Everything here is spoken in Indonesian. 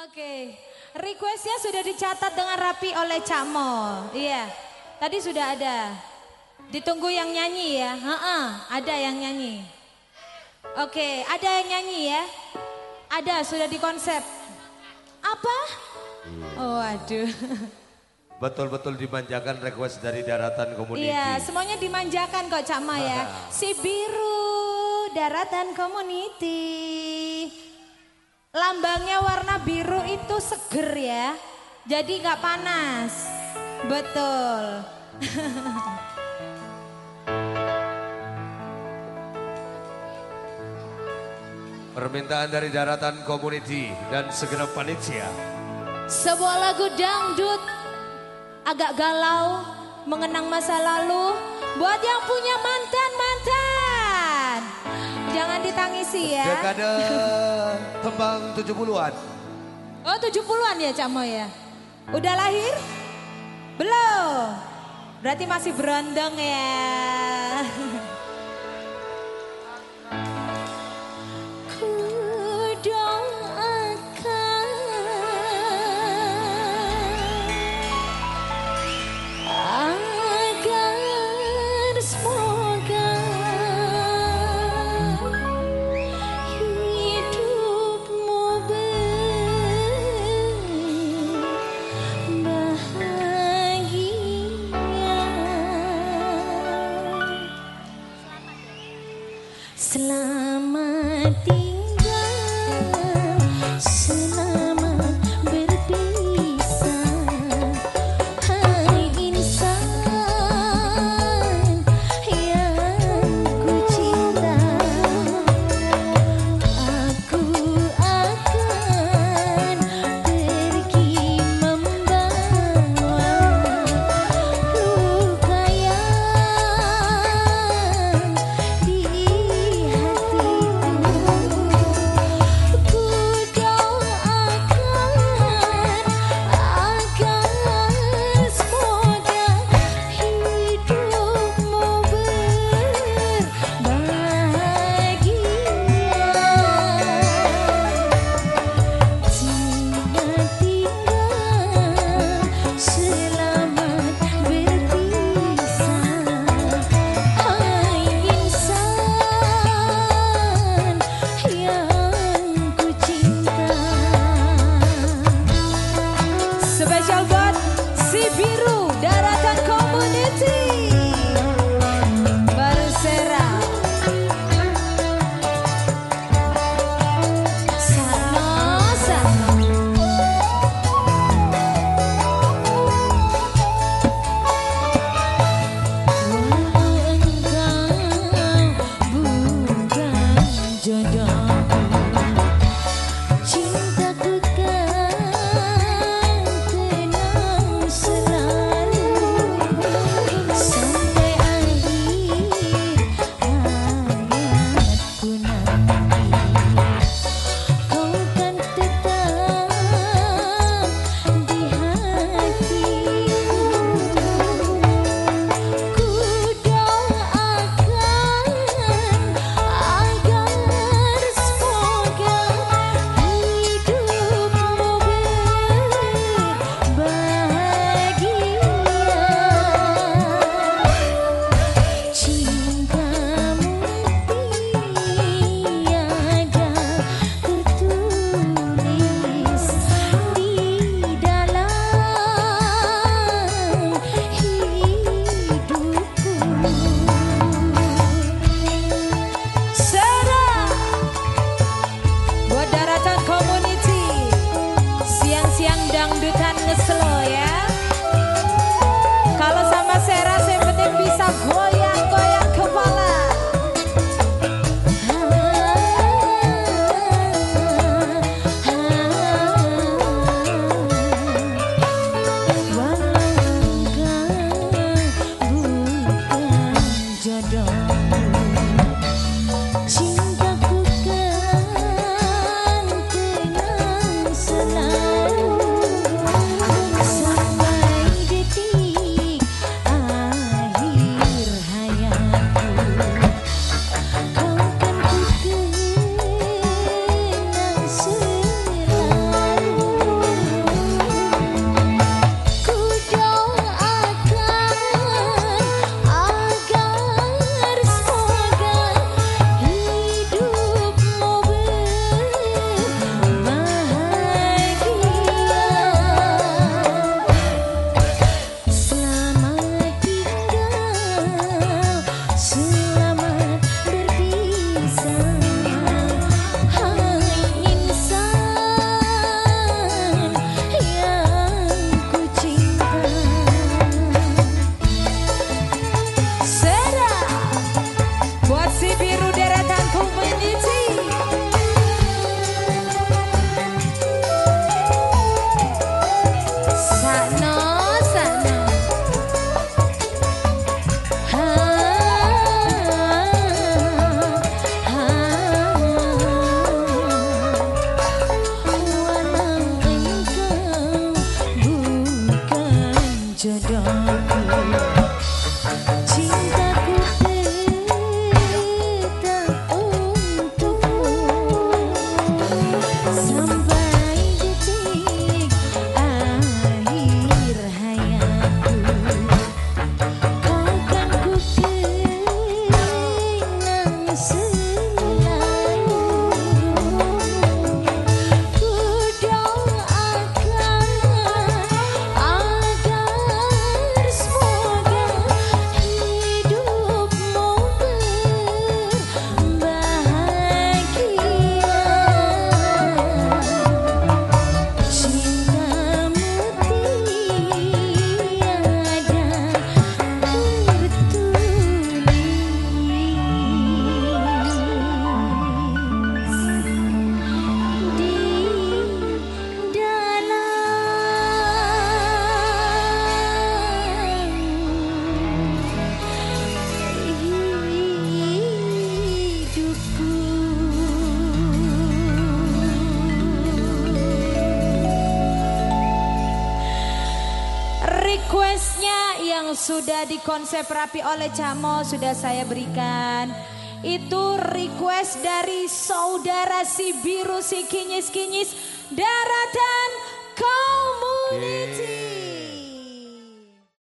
Oke, requestnya sudah dicatat dengan rapi oleh Cak Mo. Iya, tadi sudah ada. Ditunggu yang nyanyi ya. Ha-ha, ada yang nyanyi. Oke, ada yang nyanyi ya. Ada, sudah di konsep. Apa? Oh, aduh. Betul-betul dimanjakan request dari daratan community. Iya, semuanya dimanjakan kok Cak Ma ya. Si biru daratan community. Lambangnya warna biru itu seger ya. Jadi nggak panas. Betul. Permintaan dari daratan community dan segenap panitia. Sebuah lagu dangdut agak galau mengenang masa lalu buat yang punya mantan-mantan. Jangan ditangisi ya. Dekade tembang 70-an. Oh 70-an ya Cak Mo ya? Udah lahir? Belum? Berarti masih berondong ya. Selamat Yang dangdut sudah dikonsep rapi oleh Camo sudah saya berikan. Itu request dari saudara si biru si kinyis-kinyis daratan community.